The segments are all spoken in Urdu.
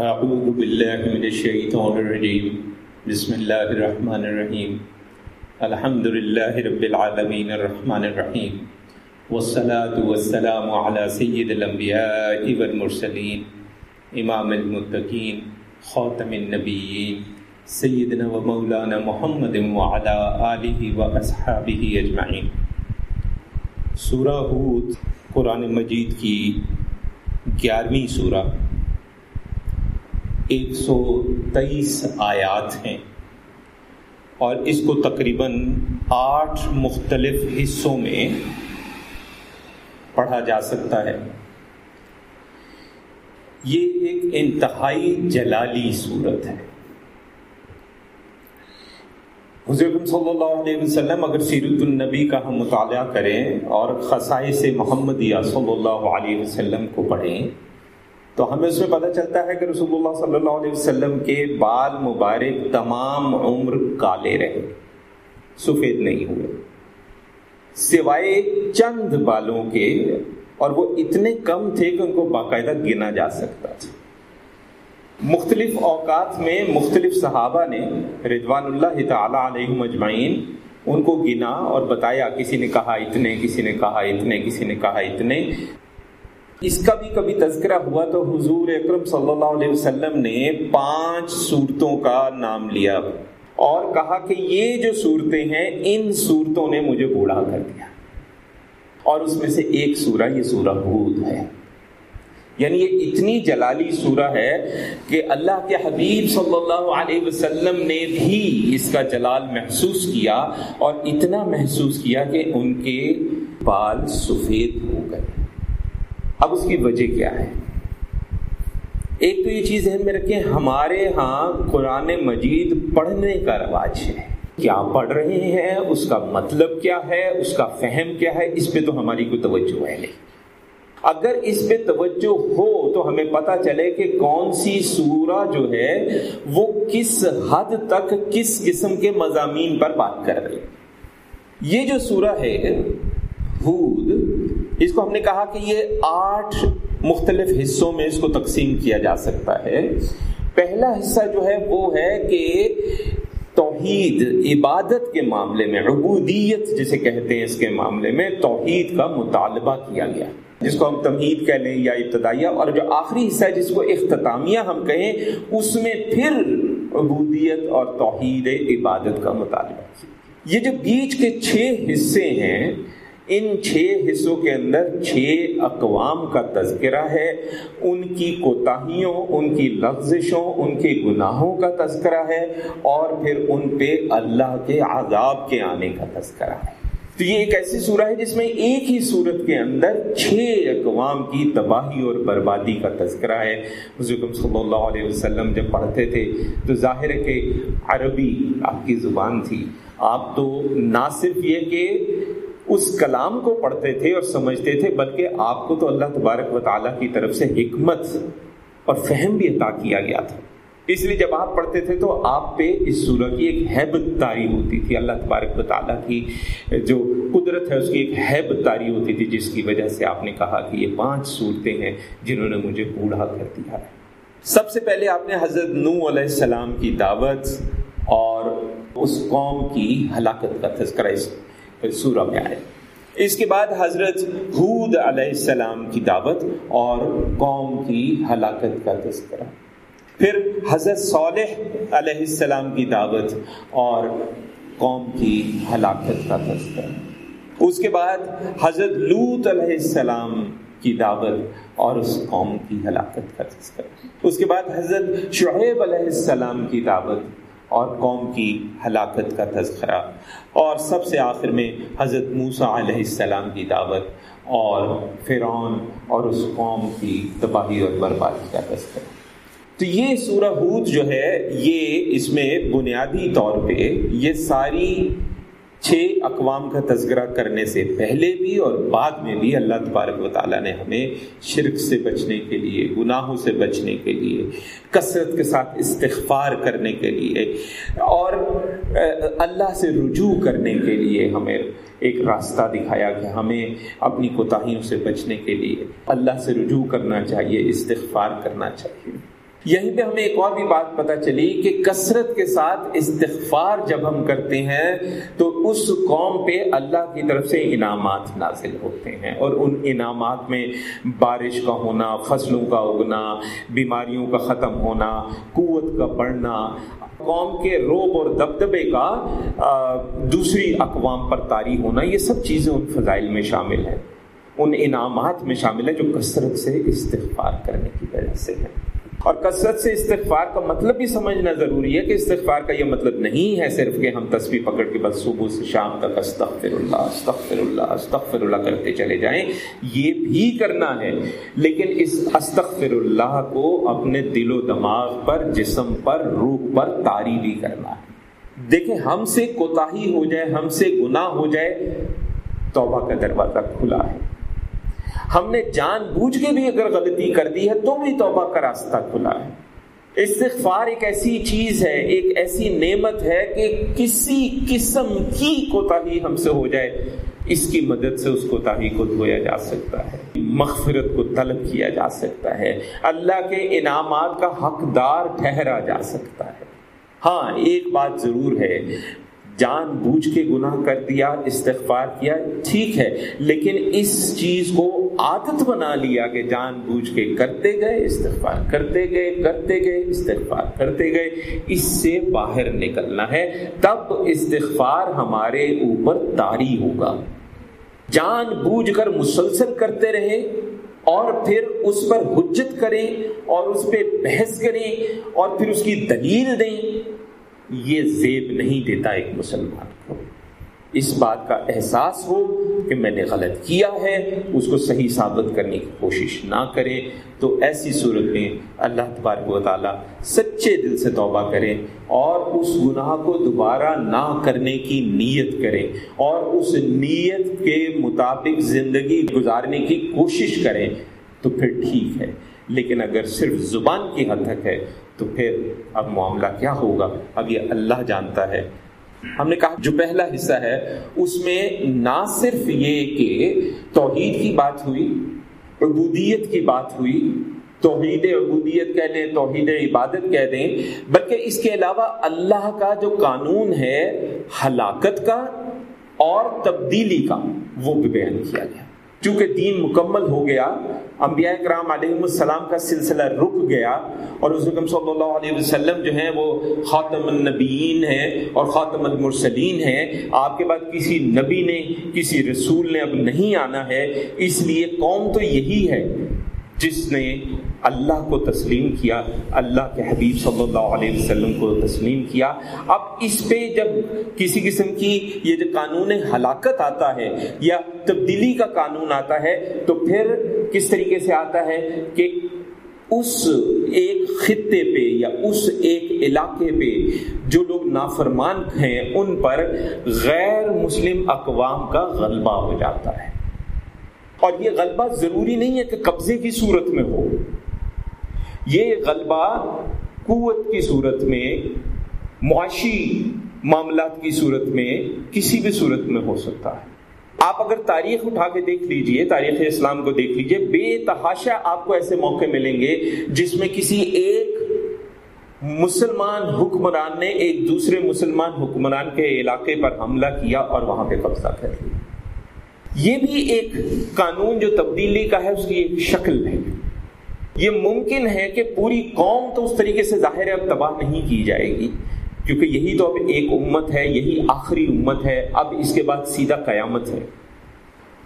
اعوذ باللہ من الشیطان الرجیم بسم اللہ الرحمن الرحیم الحمد للہ رب العالمین الرحمن الرحیم والصلاة والسلام على سید الانبیاء والمرسلین امام المتقین خاتم النبیین سیدنا و مولانا محمد وعلى آلہ و اصحابہ اجمعین سورہ ہود قرآن مجید کی گیارہویں سورہ ایک سو تیئیس آیات ہیں اور اس کو تقریباً آٹھ مختلف حصوں میں پڑھا جا سکتا ہے۔ یہ ایک انتہائی جلالی صورت ہے۔ حضرت صلی اللہ علیہ وسلم اگر سیرت النبی کا ہم مطالعہ کریں اور خصائص محمدیہ صلی اللہ علیہ وسلم کو پڑھیں تو ہمیں اس میں پتہ چلتا ہے کہ رسول اللہ صلی اللہ علیہ وسلم کے بال مبارک تمام عمر کالے رہے سفید نہیں ہوئے۔ سوائے چند بالوں کے، اور وہ اتنے کم تھے کہ ان کو باقاعدہ گنا جا سکتا تھا۔ مختلف اوقات میں مختلف صحابہ نے رضوان اللہ تعالی علیہ مجمعین ان کو گنا اور بتایا، کسی نے کہا اتنے، کسی نے کہا اتنے، کسی نے کہا اتنے۔ اس کا بھی کبھی تذکرہ ہوا تو حضور اکرم صلی اللہ علیہ وسلم نے پانچ صورتوں کا نام لیا اور کہا کہ یہ جو صورتیں ہیں، ان صورتوں نے مجھے بوڑھا کر دیا۔ اور اس میں سے ایک سورہ، یہ سورہ ہود ہے۔ یعنی یہ اتنی جلالی سورہ ہے کہ اللہ کے حبیب صلی اللہ علیہ وسلم نے بھی اس کا جلال محسوس کیا اور اتنا محسوس کیا کہ ان کے بال سفید ہو گئے۔ اب اس کی وجہ کیا ہے؟ ایک تو یہ چیز ذہن میں رکھیں، ہمارے ہاں قرآن مجید پڑھنے کا رواج ہے۔ کیا پڑھ رہے ہیں؟ اس کا مطلب کیا ہے؟ اس کا فہم کیا ہے؟ اس پہ تو ہماری کوئی توجہ ہے نہیں۔ اگر اس پہ توجہ ہو تو ہمیں پتا چلے کہ کون سی سورہ جو ہے، وہ کس حد تک کس قسم کے مضامین پر بات کر رہی یہ جو سورہ ہے، ہود اس کو ہم نے کہا کہ یہ آٹھ مختلف حصوں میں اس کو تقسیم کیا جا سکتا ہے۔ پہلا حصہ جو ہے وہ ہے کہ توحید، عبادت کے معاملے میں، عبودیت جسے کہتے ہیں اس کے معاملے میں توحید کا مطالبہ کیا گیا۔ جس کو ہم تمہید کہہ لیں یا ابتدائیہ، اور جو آخری حصہ ہے جس کو اختتامیہ ہم کہیں، اس میں پھر عبودیت اور توحید، عبادت کا مطالبہ۔ یہ جو بیچ کے چھ حصے ہیں ان چھ حصوں کے اندر چھ اقوام کا تذکرہ ہے۔ ان کی کوتاہیوں، ان کی لفزشوں ان کے گناہوں کا تذکرہ ہے اور پھر ان پہ اللہ کے عذاب کے آنے کا تذکرہ ہے۔ تو یہ ایک ایسی سورہ ہے جس میں ایک ہی صورت کے اندر چھ اقوام کی تباہی اور بربادی کا تذکرہ ہے۔ حضرت صلی اللہ علیہ وسلم جب پڑھتے تھے تو ظاہر ہے کہ عربی آپ کی زبان تھی۔ آپ تو نہ صرف یہ کہ اس کلام کو پڑھتے تھے اور سمجھتے تھے، بلکہ آپ کو تو اللہ تبارک و تعالیٰ کی طرف سے حکمت اور فہم بھی عطا کیا گیا تھا۔ اس لیے جب آپ پڑھتے تھے تو آپ پہ اس سورہ کی ایک حیبت تاری ہوتی تھی۔ اللہ تبارک و تعالیٰ کی جو قدرت ہے، اس کی ایک حیبت تاری ہوتی تھی، جس کی وجہ سے آپ نے کہا کہ یہ پانچ صورتیں ہیں جنہوں نے مجھے بوڑھا کر دیا ہے۔ سب سے پہلے آپ نے حضرت نو علیہ السلام کی دعوت اور اس قوم کی ہلاکت کا تذکرہ اس سورہ میں آئے۔ اس کے بعد حضرت حود علیہ السلام کی دعوت اور قوم کی ہلاکت کا تذکرہ۔ پھر حضرت صالح علیہ السلام کی دعوت اور قوم کی ہلاکت کا تذکرہ۔ اس کے بعد حضرت لوت علیہ السلام کی دعوت اور اس قوم کی ہلاکت کا تذکرہ۔ اس کے بعد حضرت شعیب علیہ السلام کی دعوت اور قوم کی ہلاکت کا تذکرہ۔ اور سب سے آخر میں حضرت موسا علیہ السلام کی دعوت اور فرعون اور اس قوم کی تباہی اور بربادی کا تذکرہ۔ تو یہ سورہ ہود جو ہے، یہ اس میں بنیادی طور پہ یہ ساری چھ اقوام کا تذکرہ کرنے سے پہلے بھی اور بعد میں بھی اللہ تبارک و تعالیٰ نے ہمیں شرک سے بچنے کے لیے، گناہوں سے بچنے کے لیے، کثرت کے ساتھ استغفار کرنے کے لیے اور اللہ سے رجوع کرنے کے لیے ہمیں ایک راستہ دکھایا کہ ہمیں اپنی کوتاہیوں سے بچنے کے لیے اللہ سے رجوع کرنا چاہیے، استغفار کرنا چاہیے۔ یہیں پہ ہمیں ایک اور بھی بات پتہ چلی کہ کثرت کے ساتھ استغفار جب ہم کرتے ہیں تو اس قوم پہ اللہ کی طرف سے انعامات نازل ہوتے ہیں اور ان انعامات میں بارش کا ہونا، فصلوں کا اگنا، بیماریوں کا ختم ہونا، قوت کا بڑھنا، قوم کے روب اور دبدبے کا دوسری اقوام پر طاری ہونا، یہ سب چیزیں ان فضائل میں شامل ہیں۔ ان انعامات میں شامل ہے جو کثرت سے استغفار کرنے کی وجہ سے ہے اور کثرت سے استغفار کا مطلب بھی سمجھنا ضروری ہے کہ استغفار کا یہ مطلب نہیں ہے صرف کہ ہم تصویر پکڑ کے بس صبح سے شام تک استغفر اللہ استغفر اللہ استغفر اللہ کرتے چلے جائیں۔ یہ بھی کرنا ہے، لیکن اس استغفر اللہ کو اپنے دل و دماغ پر، جسم پر، روح پر تاری بھی کرنا ہے۔ دیکھیں، ہم سے کوتاہی ہو جائے، ہم سے گناہ ہو جائے، توبہ کا دروازہ کھلا ہے۔ ہم نے جان بوجھ کے بھی اگر غلطی کر دی ہے تو بھی توبہ کا راستہ کھلا ہے۔ استغفار ایک ایسی چیز ہے، ایک ایسی نعمت ہے کہ کسی قسم کی کوتاہی ہم سے ہو جائے، اس کی مدد سے اس کوتاہی کو دھویا جا سکتا ہے، مغفرت کو طلب کیا جا سکتا ہے۔ اللہ کے انعامات کا حقدار ٹھہرا جا سکتا ہے۔ ہاں ایک بات ضرور ہے، جان بوجھ کے گناہ کر دیا، استغفار کیا، ٹھیک ہے، لیکن اس چیز کو عادت بنا لیا کہ جان بوجھ کے کرتے گئے، استغفار کرتے گئے کرتے گئے، استغفار کرتے گئے، اس سے باہر نکلنا ہے۔ تب استغفار ہمارے اوپر تاری ہوگا۔ جان بوجھ کر مسلسل کرتے رہے اور پھر اس پر حجت کریں اور اس پہ بحث کریں اور پھر اس کی دلیل دیں، یہ زیب نہیں دیتا ایک مسلمان کو۔ اس بات کا احساس ہو کہ میں نے غلط کیا ہے، اس کو صحیح ثابت کرنے کی کوشش نہ کرے۔ تو ایسی صورت میں اللہ تبارک و تعالیٰ سچے دل سے توبہ کریں اور اس گناہ کو دوبارہ نہ کرنے کی نیت کریں اور اس نیت کے مطابق زندگی گزارنے کی کوشش کریں تو پھر ٹھیک ہے۔ لیکن اگر صرف زبان کی حد تک ہے تو پھر اب معاملہ کیا ہوگا؟ اب یہ اللہ جانتا ہے۔ ہم نے کہا جو پہلا حصہ ہے، اس میں نہ صرف یہ کہ توحید کی بات ہوئی، عبودیت کی بات ہوئی، توحید عبودیت کہہ لیں، توحید عبادت کہہ دیں، بلکہ اس کے علاوہ اللہ کا جو قانون ہے، ہلاکت کا اور تبدیلی کا، وہ بھی بیان کیا گیا۔ چونکہ دین مکمل ہو گیا، انبیاء کرام علیہ السلام کا سلسلہ رک گیا اور حضرت صلی اللہ علیہ وسلم جو ہیں وہ خاتم النبیین ہیں اور خاتم المرسلین ہیں۔ آپ کے بعد کسی نبی نے، کسی رسول نے اب نہیں آنا ہے، اس لیے قوم تو یہی ہے جس نے اللہ کو تسلیم کیا، اللہ کے حبیب صلی اللہ علیہ وسلم کو تسلیم کیا۔ اب اس پہ جب کسی قسم کی یہ جو قانون ہلاکت آتا ہے یا تبدیلی کا قانون آتا ہے، تو پھر کس طریقے سے آتا ہے کہ اس ایک خطے پہ یا اس ایک علاقے پہ جو لوگ نافرمان ہیں، ان پر غیر مسلم اقوام کا غلبہ ہو جاتا ہے۔ اور یہ غلبہ ضروری نہیں ہے کہ قبضے کی صورت میں ہو۔ یہ غلبہ قوت کی صورت میں، معاشی معاملات کی صورت میں کسی بھی صورت میں ہو سکتا ہے۔ آپ اگر تاریخ اٹھا کے دیکھ لیجیے، تاریخ اسلام کو دیکھ لیجیے، بے تحاشا آپ کو ایسے موقع ملیں گے جس میں کسی ایک مسلمان حکمران نے ایک دوسرے مسلمان حکمران کے علاقے پر حملہ کیا اور وہاں پہ قبضہ کر لیا۔ یہ بھی ایک قانون جو تبدیلی کا ہے، اس کی ایک شکل ہے۔ یہ ممکن ہے کہ پوری قوم تو اس طریقے سے ظاہر اب تباہ نہیں کی جائے گی، کیونکہ یہی تو اب ایک امت ہے، یہی آخری امت ہے، اب اس کے بعد سیدھا قیامت ہے۔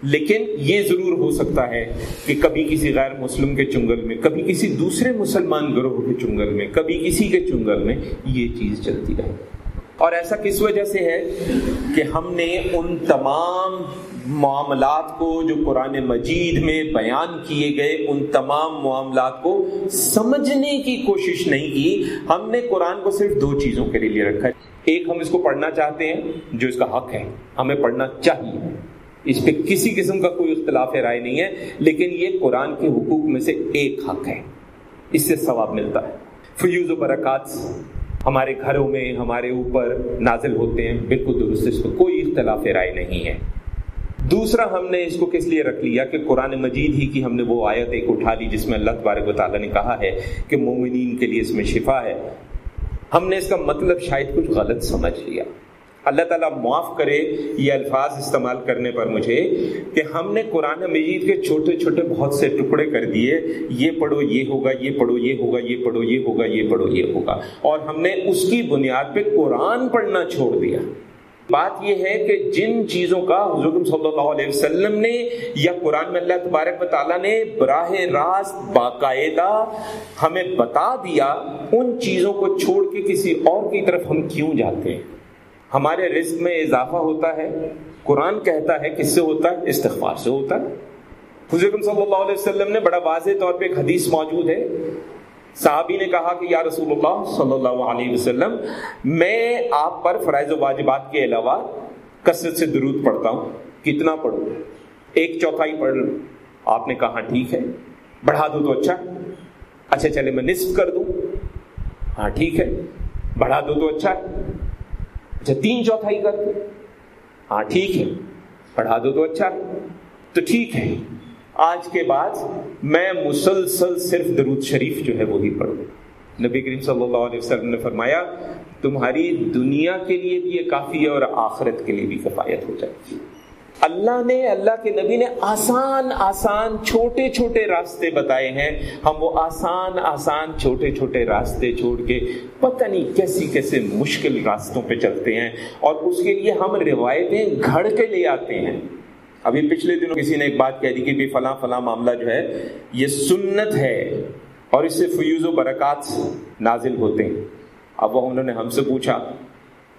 لیکن یہ ضرور ہو سکتا ہے کہ کبھی کسی غیر مسلم کے چنگل میں، کبھی کسی دوسرے مسلمان گروہ کے چنگل میں، کبھی کسی کے چنگل میں یہ چیز چلتی رہے۔ اور ایسا کس وجہ سے ہے کہ ہم نے ان تمام معاملات کو جو قرآن مجید میں بیان کیے گئے، ان تمام معاملات کو سمجھنے کی کوشش نہیں کی۔ ہم نے قرآن کو صرف دو چیزوں کے لیے رکھا۔ ہے ایک ہم اس کو پڑھنا چاہتے ہیں، جو اس کا حق ہے۔ ہمیں پڑھنا چاہیے۔ اس پہ کسی قسم کا کوئی اختلاف رائے نہیں ہے، لیکن یہ قرآن کے حقوق میں سے ایک حق ہے۔ اس سے ثواب ملتا ہے۔ فیوز و برکات ہمارے گھروں میں، ہمارے اوپر نازل ہوتے ہیں۔ بالکل درست، اس کو کوئی اختلاف رائے نہیں ہے۔ دوسرا ہم نے اس کو کس لیے رکھ لیا کہ قرآن مجید ہی کی ہم نے وہ آیت ایک اٹھا لی جس میں اللہ تبارک و تعالیٰ نے کہا ہے کہ مومنین کے لیے اس میں شفا ہے۔ ہم نے اس کا مطلب شاید کچھ غلط سمجھ لیا۔ اللہ تعالیٰ معاف کرے یہ الفاظ استعمال کرنے پر مجھے کہ ہم نے قرآن مجید کے چھوٹے چھوٹے بہت سے ٹکڑے کر دیے۔ یہ پڑھو، یہ ہوگا، یہ پڑھو، یہ ہوگا، یہ پڑھو، یہ ہوگا، یہ پڑھو، یہ ہوگا۔ اور ہم نے اس کی بنیاد پہ قرآن پڑھنا چھوڑ دیا۔ بات یہ ہے کہ جن چیزوں کا حضور صلی اللہ علیہ وسلم نے یا قرآن میں اللہ تبارک و تعالیٰ نے براہ راست باقاعدہ ہمیں بتا دیا، ان چیزوں کو چھوڑ کے کسی اور کی طرف ہم کیوں جاتے ہیں؟ ہمارے رزق میں اضافہ ہوتا ہے، قرآن کہتا ہے کس سے ہوتا ہے؟ استغفار سے ہوتا ہے۔ حضرت صلی اللہ علیہ وسلم نے بڑا واضح طور پہ ایک حدیث موجود ہے۔ صحابی نے کہا کہ یا رسول اللہ صلی اللہ علیہ وسلم، میں آپ پر فرائض و واجبات کے علاوہ کثرت سے درود پڑھتا ہوں۔ کتنا پڑھوں؟ ایک چوتھائی پڑھ لوں۔ آپ نے کہا ٹھیک ہے، بڑھا دو تو اچھا۔ اچھا چلے، میں نصف کر دوں۔ ہاں ٹھیک ہے، بڑھا دو تو اچھا۔ اچھا تین چوتھائی کر دو ہاں ٹھیک ہے پڑھا دو تو اچھا۔ تو ٹھیک ہے۔ آج کے بعد میں مسلسل صرف درود شریف جو ہے وہی پڑھوں۔ نبی کریم صلی اللہ علیہ وسلم نے فرمایا، تمہاری دنیا کے لیے بھی یہ کافی ہے اور آخرت کے لیے بھی کفایت ہو جائے گی۔ اللہ نے، اللہ کے نبی نے آسان آسان چھوٹے چھوٹے راستے بتائے ہیں۔ ہم وہ آسان آسان چھوٹے چھوٹے راستے چھوڑ کے پتہ نہیں کیسی، کیسے مشکل راستوں پہ چلتے ہیں اور اس کے لیے ہم روایتیں گھڑ کے لے آتے ہیں۔ ابھی پچھلے دنوں کسی نے ایک بات کہہ دی کہ فلاں فلاں معاملہ جو ہے، یہ سنت ہے اور اس سے فیوز و برکات نازل ہوتے ہیں۔ اب وہ انہوں نے ہم سے پوچھا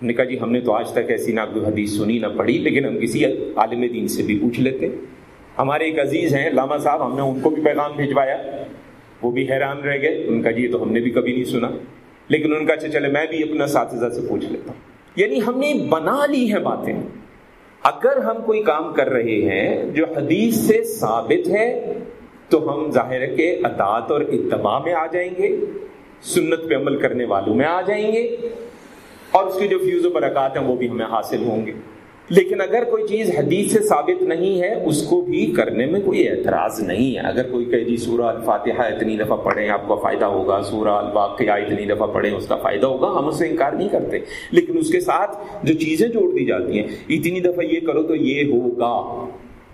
نے کہا جی ہم نے تو آج تک ایسی نہ کوئی حدیث سنی نہ پڑھی، لیکن ہم کسی عالم دین سے بھی پوچھ لیتے۔ ہمارے ایک عزیز ہیں، لاما صاحب، ہم نے ان کو بھی پیغام بھیجوایا۔ وہ بھی حیران رہ گئے۔ ان کا جی یہ تو ہم نے بھی کبھی نہیں سنا۔ لیکن ان کا اچھا چلے، میں بھی اپنا اساتذہ سے پوچھ لیتا ہوں۔ یعنی ہم نے بنا لی ہیں باتیں۔ اگر ہم کوئی کام کر رہے ہیں جو حدیث سے ثابت ہے، تو ہم ظاہر کے اطاعت اور اتباع میں آ جائیں گے، سنت پہ عمل کرنے والوں میں آ جائیں گے، اور اس کے جو فیوز و برکات ہیں وہ بھی ہمیں حاصل ہوں گے۔ لیکن اگر کوئی چیز حدیث سے ثابت نہیں ہے، اس کو بھی کرنے میں کوئی اعتراض نہیں ہے۔ اگر کوئی کہ جی سورہ الفاتحہ اتنی دفعہ پڑھیں، آپ کو فائدہ ہوگا۔ سورہ الواقعہ اتنی دفعہ پڑھیں، اس کا فائدہ ہوگا۔ ہم اس سے انکار نہیں کرتے۔ لیکن اس کے ساتھ جو چیزیں جوڑ دی جاتی ہیں، اتنی دفعہ یہ کرو تو یہ ہوگا۔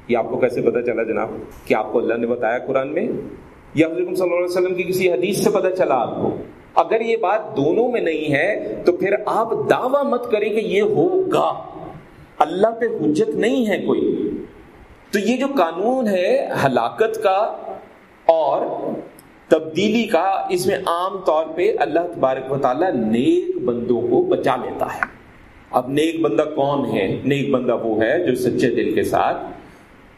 یہ آپ کو کیسے پتا چلا جناب؟ کہ آپ کو اللہ نے بتایا قرآن میں؟ یا حضرت صلی اللہ علیہ وسلم کی کسی حدیث سے پتہ چلا آپ کو؟ اگر یہ بات دونوں میں نہیں ہے، تو پھر آپ دعوی مت کریں کہ یہ ہوگا۔ اللہ پہ حجت نہیں ہے کوئی، تو یہ جو قانون ہے ہلاکت کا اور تبدیلی کا، اس میں عام طور پہ اللہ تبارک و تعالیٰ نیک بندوں کو بچا لیتا ہے۔ اب نیک بندہ کون ہے؟ نیک بندہ وہ ہے جو سچے دل کے ساتھ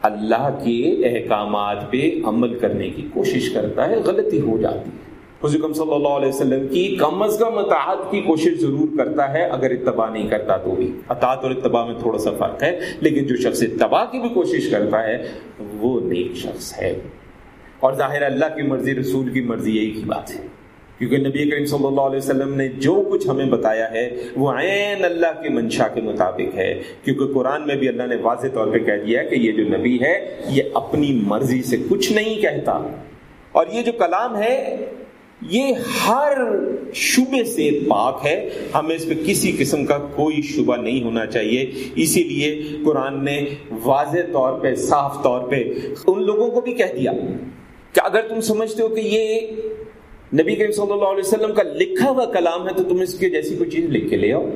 اللہ کے احکامات پہ عمل کرنے کی کوشش کرتا ہے، غلطی ہو جاتی ہے۔ حضرت صلی اللہ علیہ وسلم کی کم از کم اطاعت کی کوشش ضرور کرتا ہے، اگر اتباع نہیں کرتا تو بھی۔ اطاعت اور اتباع میں تھوڑا سا فرق ہے، لیکن جو شخص اتباع کی بھی کوشش کرتا ہے، وہ نیک شخص ہے۔ اور ظاہر اللہ کی مرضی، رسول کی مرضی یہی کی بات ہے۔ کیونکہ نبی کریم صلی اللہ علیہ وسلم نے جو کچھ ہمیں بتایا ہے، وہ عین اللہ کے منشا کے مطابق ہے۔ کیونکہ قرآن میں بھی اللہ نے واضح طور پہ کہہ دیا ہے کہ یہ جو نبی ہے، یہ اپنی مرضی سے کچھ نہیں کہتا۔ اور یہ جو کلام ہے یہ ہر شبے سے پاک ہے۔ ہمیں اس پہ کسی قسم کا کوئی شبہ نہیں ہونا چاہیے۔ اسی لیے قرآن نے واضح طور پہ، صاف طور پہ ان لوگوں کو بھی کہہ دیا کہ اگر تم سمجھتے ہو کہ یہ نبی کریم صلی اللہ علیہ وسلم کا لکھا ہوا کلام ہے تو تم اس کے جیسی کوئی چیز لکھ کے لے آؤ۔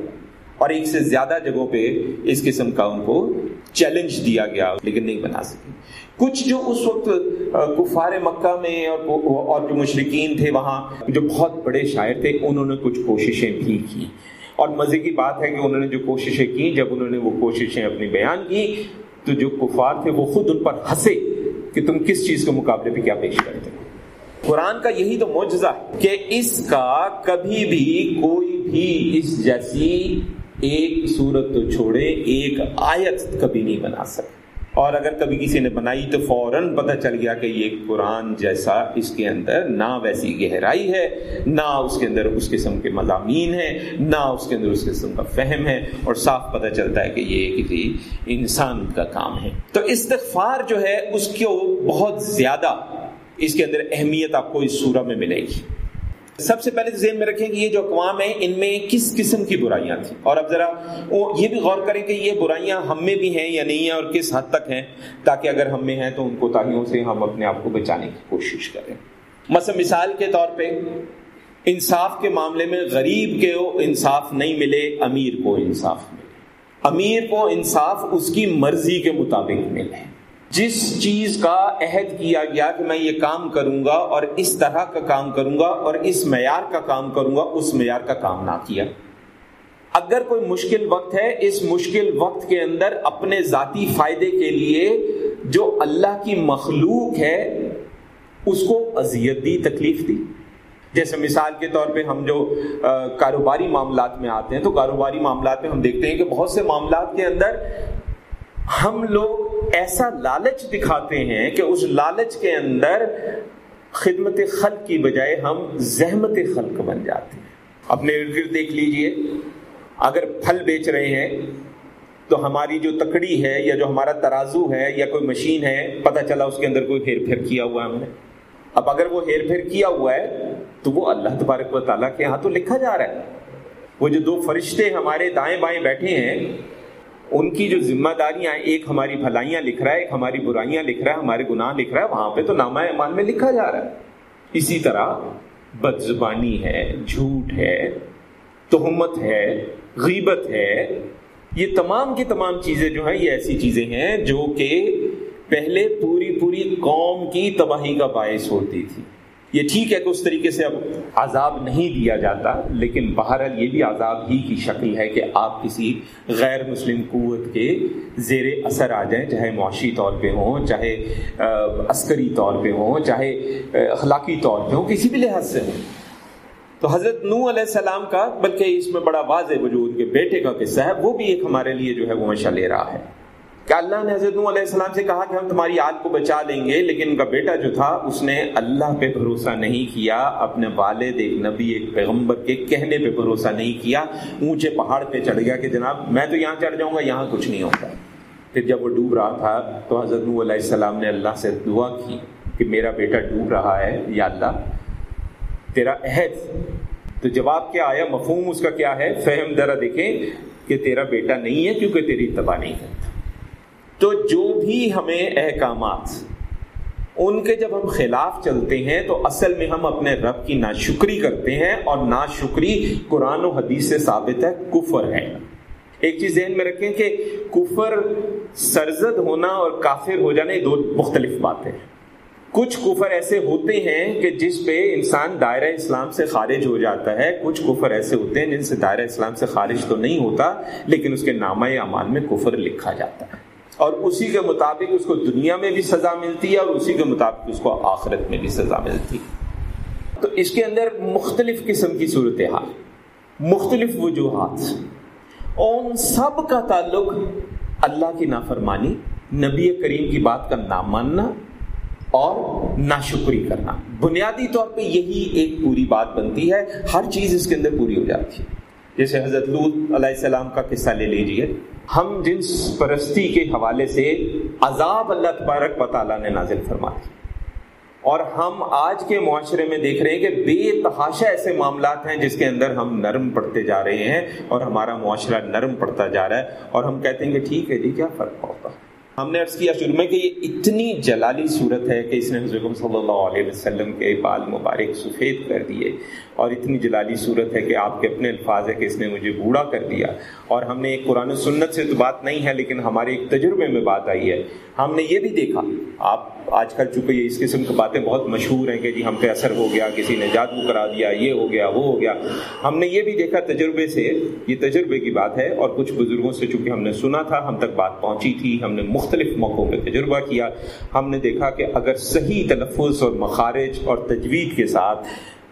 اور ایک سے زیادہ جگہوں پہ اس قسم کا ان کو چیلنج دیا گیا، لیکن نہیں بنا سکے۔ کچھ جو اس وقت کفار مکہ میں اور جو مشرقین تھے وہاں، جو بہت بڑے شاعر تھے، انہوں نے کچھ کوششیں بھی کی۔ اور مزے کی بات ہے کہ انہوں نے جو کوششیں کی، جب انہوں نے وہ کوششیں اپنی بیان کی، تو جو کفار تھے وہ خود ان پر ہنسے کہ تم کس چیز کے مقابلے پہ کیا پیش کرتے قرآن کا یہی تو معجزہ ہے کہ اس کا کبھی بھی کوئی بھی اس جیسی ایک صورت تو چھوڑے ایک آیت کبھی نہیں بنا سکتا اور اگر کبھی کسی نے بنائی تو فوراً پتہ چل گیا کہ یہ قرآن جیسا اس کے اندر نہ ویسی گہرائی ہے، نہ اس کے اندر اس قسم کے مضامین ہیں، نہ اس کے اندر اس قسم کا فہم ہے، اور صاف پتہ چلتا ہے کہ یہ کسی انسان کا کام ہے۔ تو استغفار جو ہے، اس کو بہت زیادہ اس کے اندر اہمیت آپ کو اس سورہ میں ملے گی۔ سب سے پہلے ذہن میں رکھیں کہ یہ جو اقوام ہیں، ان میں کس قسم کی برائیاں تھیں؟ اور اب ذرا یہ بھی غور کریں کہ یہ برائیاں ہم میں بھی ہیں یا نہیں ہیں اور کس حد تک ہیں، تاکہ اگر ہم میں ہیں تو ان کو تاہیوں سے ہم اپنے آپ کو بچانے کی کوشش کریں۔ مثلا مثال کے طور پہ، انصاف کے معاملے میں غریب کے انصاف نہیں ملے، امیر کو انصاف ملے۔ امیر کو انصاف اس کی مرضی کے مطابق ملے۔ جس چیز کا عہد کیا گیا کہ میں یہ کام کروں گا اور اس طرح کا کام کروں گا اور اس معیار کا کام کروں گا، اس معیار کا کام نہ کیا۔ اگر کوئی مشکل وقت ہے، اس مشکل وقت کے اندر اپنے ذاتی فائدے کے لیے جو اللہ کی مخلوق ہے، اس کو اذیت دی، تکلیف دی۔ جیسے مثال کے طور پہ ہم جو کاروباری معاملات میں آتے ہیں، تو کاروباری معاملات میں ہم دیکھتے ہیں کہ بہت سے معاملات کے اندر ہم لوگ ایسا لالچ دکھاتے ہیں کہ اس لالچ کے اندر خدمت خلق کی بجائے ہم زحمت خلق بن جاتے ہیں۔ اپنے ارد گرد دیکھ لیجیے، اگر پھل بیچ رہے ہیں تو ہماری جو تکڑی ہے یا جو ہمارا ترازو ہے یا کوئی مشین ہے، پتہ چلا اس کے اندر کوئی ہیر پھیر کیا ہوا ہے ہم نے۔ اب اگر وہ ہیر پھیر کیا ہوا ہے تو وہ اللہ تبارک و تعالیٰ کے ہاں تو لکھا جا رہا ہے۔ وہ جو دو فرشتے ہمارے دائیں بائیں بیٹھے ہیں ان کی جو ذمہ داریاں ایک ہماری بھلائیاں لکھ رہا ہے، ایک ہماری برائیاں لکھ رہا ہے، ہمارے گناہ لکھ رہا ہے، وہاں پہ تو نامہ ایمان میں لکھا جا رہا ہے۔ اسی طرح بد زبانی ہے، جھوٹ ہے، تہمت ہے، غیبت ہے، یہ تمام کی تمام چیزیں جو ہیں، یہ ایسی چیزیں ہیں جو کہ پہلے پوری پوری قوم کی تباہی کا باعث ہوتی تھی۔ یہ ٹھیک ہے کہ اس طریقے سے اب عذاب نہیں دیا جاتا، لیکن بہرحال یہ بھی عذاب ہی کی شکل ہے کہ آپ کسی غیر مسلم قوت کے زیر اثر آ جائیں، چاہے معاشی طور پہ ہوں، چاہے عسکری طور پہ ہوں، چاہے اخلاقی طور پہ ہوں، کسی بھی لحاظ سے ہوں۔ تو حضرت نو علیہ السلام کا، بلکہ اس میں بڑا واضح وجود کے بیٹے کا قصہ ہے، وہ بھی ایک ہمارے لیے جو ہے وہ مشا لے رہا ہے۔ کہ اللہ نے حضرت علیہ السلام سے کہا کہ ہم تمہاری آگ کو بچا لیں گے، لیکن ان کا بیٹا جو تھا، اس نے اللہ پہ بھروسہ نہیں کیا، اپنے والد، ایک نبی، ایک پیغمبر کے کہنے پہ بھروسہ نہیں کیا۔ اونچے پہاڑ پہ چڑھ گیا کہ جناب، میں تو یہاں چڑھ جاؤں گا، یہاں کچھ نہیں ہوگا پھر جب وہ ڈوب رہا تھا، تو حضرت علیہ السلام نے اللہ سے دعا کی کہ میرا بیٹا ڈوب رہا ہے، یا اللہ، تیرا عہد۔ تو جواب کیا آیا؟ مفہوم اس کا کیا ہے؟ فہم ذرا دیکھیں کہ تیرا بیٹا نہیں ہے کیونکہ تیری تباہ نہیں کرتا۔ تو جو بھی ہمیں احکامات، ان کے جب ہم خلاف چلتے ہیں تو اصل میں ہم اپنے رب کی ناشکری کرتے ہیں اور ناشکری قرآن و حدیث سے ثابت ہے، کفر ہے۔ ایک چیز ذہن میں رکھیں کہ کفر سرزد ہونا اور کافر ہو جانا یہ دو مختلف باتیں کچھ کفر ایسے ہوتے ہیں کہ جس پہ انسان دائرہ اسلام سے خارج ہو جاتا ہے، کچھ کفر ایسے ہوتے ہیں جن سے دائرہ اسلام سے خارج تو نہیں ہوتا، لیکن اس کے نامہ اعمال میں کفر لکھا جاتا ہے۔ اور اسی کے مطابق اس کو دنیا میں بھی سزا ملتی ہے اور اسی کے مطابق اس کو آخرت میں بھی سزا ملتی ہے۔ تو اس کے اندر مختلف قسم کی صورتحال، مختلف وجوہات ان سب کا تعلق اللہ کی نافرمانی، نبی کریم کی بات کا نام ماننا اور ناشکری کرنا۔ بنیادی طور پہ یہی ایک پوری بات بنتی ہے، ہر چیز اس کے اندر پوری ہو جاتی ہے۔ جیسے حضرت لود علیہ السلام کا قصہ لے لیجیے ہم جنس پرستی کے حوالے سے عذاب اللہ تبارک و تعالیٰ نے نازل فرما دی اور ہم آج کے معاشرے میں دیکھ رہے ہیں کہ بے تحاشا ایسے معاملات ہیں جس کے اندر ہم نرم پڑتے جا رہے ہیں اور ہمارا معاشرہ نرم پڑتا جا رہا ہے اور ہم کہتے ہیں کہ ٹھیک ہے جی کیا فرق پڑتا ہم نے عرض کیا شروع میں کہ یہ اتنی جلالی صورت ہے کہ اس نے حضرت صلی اللہ علیہ وسلم کے بال مبارک سفید کر دیے اور اتنی جلالی صورت ہے کہ آپ کے اپنے الفاظ ہے کہ اس نے مجھے بوڑھا کر دیا اور ہم نے ایک قرآن سنت سے تو بات نہیں ہے لیکن ہمارے ایک تجربے میں بات آئی ہے ہم نے یہ بھی دیکھا آپ آج کل چونکہ یہ اس قسم کی باتیں بہت مشہور ہیں کہ جی ہم پہ اثر ہو گیا، کسی نے جادو کرا دیا، یہ ہو گیا، وہ ہو گیا۔ ہم نے یہ بھی دیکھا تجربے سے، یہ تجربے کی بات ہے۔ اور کچھ بزرگوں سے چونکہ ہم نے سنا تھا، ہم تک بات پہنچی تھی، ہم نے مختلف موقعوں پہ تجربہ کیا۔ ہم نے دیکھا کہ اگر صحیح تلفظ اور مخارج اور تجوید کے ساتھ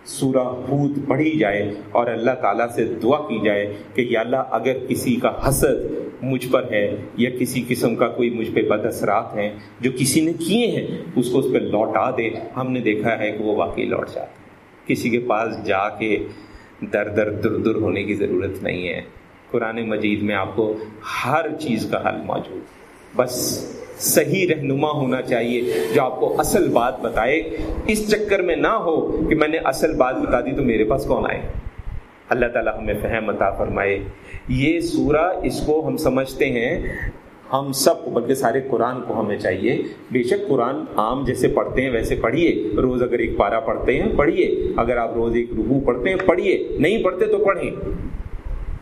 سورہ حود پڑھی جائے اور اللہ تعالیٰ سے دعا کی جائے کہ یا اللہ اگر کسی کا حسد مجھ پر ہے یا کسی قسم کا کوئی مجھ پہ بد اثرات ہیں جو کسی نے کیے ہیں، اس کو اس پہ لوٹا دے۔ ہم نے دیکھا ہے کہ وہ واقعی لوٹ جاتے کسی کے پاس جا کے در در در در ہونے کی ضرورت نہیں ہے۔ قرآن مجید میں آپ کو ہر چیز کا حل موجود۔ بس صحیح رہنما ہونا چاہیے جو آپ کو اصل بات بتائے۔ اس چکر میں نہ ہو کہ میں نے اصل بات بتا دی تو میرے پاس کون آئے؟ اللہ تعالیٰ ہمیں فہم عطا فرمائے۔ یہ سورہ اس کو ہم سمجھتے ہیں، ہم سب کو، بلکہ سارے قرآن کو ہمیں چاہیے۔ بے شک قرآن عام جیسے پڑھتے ہیں، ویسے پڑھیے۔ روز اگر ایک پارا پڑھتے ہیں، پڑھیے۔ اگر آپ روز ایک ربو پڑھتے ہیں، پڑھیے۔ نہیں پڑھتے تو پڑھیں۔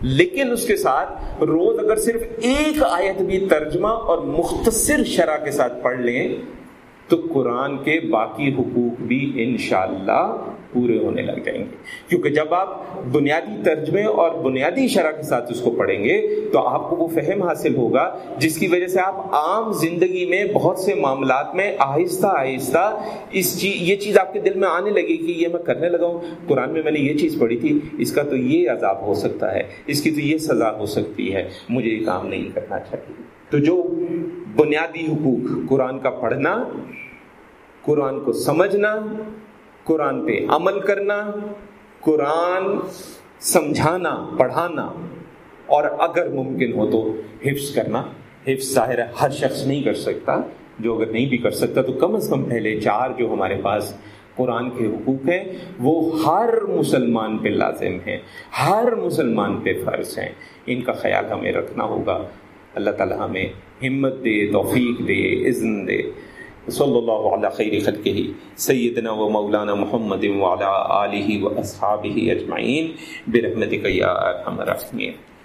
لیکن اس کے ساتھ روز اگر صرف ایک آیت بھی ترجمہ اور مختصر شرح کے ساتھ پڑھ لیں تو قرآن کے باقی حقوق بھی انشاءاللہ پورے ہونے لگ جائیں گے۔ کیونکہ جب آپ بنیادی ترجمے اور بنیادی شرح کے ساتھ اس کو پڑھیں گے، تو آپ کو وہ فہم حاصل ہوگا، جس کی وجہ سے آپ عام زندگی میں بہت سے معاملات میں آہستہ آہستہ اس چیز یہ چیز آپ کے دل میں آنے لگے کہ یہ میں کرنے لگا ہوں۔ قرآن میں میں نے یہ چیز پڑھی تھی، اس کا تو یہ عذاب ہو سکتا ہے، اس کی تو یہ سزا ہو سکتی ہے، مجھے یہ کام نہیں کرنا چاہیے۔ تو جو بنیادی حقوق قرآن کا پڑھنا، قرآن کو سمجھنا، قرآن پہ عمل کرنا، قرآن سمجھانا، پڑھانا، اور اگر ممکن ہو تو حفظ کرنا۔ حفظ ظاہر ہے، ہر شخص نہیں کر سکتا۔ جو اگر نہیں بھی کر سکتا تو کم از کم پہلے چار جو ہمارے پاس قرآن کے حقوق ہیں، وہ ہر مسلمان پہ لازم ہیں۔ ہر مسلمان پہ فرض ہیں۔ ان کا خیال ہمیں رکھنا ہوگا۔ اللہ تعالیٰ ہمیں ہمت دے، توفیق دے، اذن دے۔ صلی اللہ علیہ خیر خلقہ، سیدنا و مولانا محمد وعلی آلہ و اصحابہ اجمعین، برحمتک یا ارحم الراحمین۔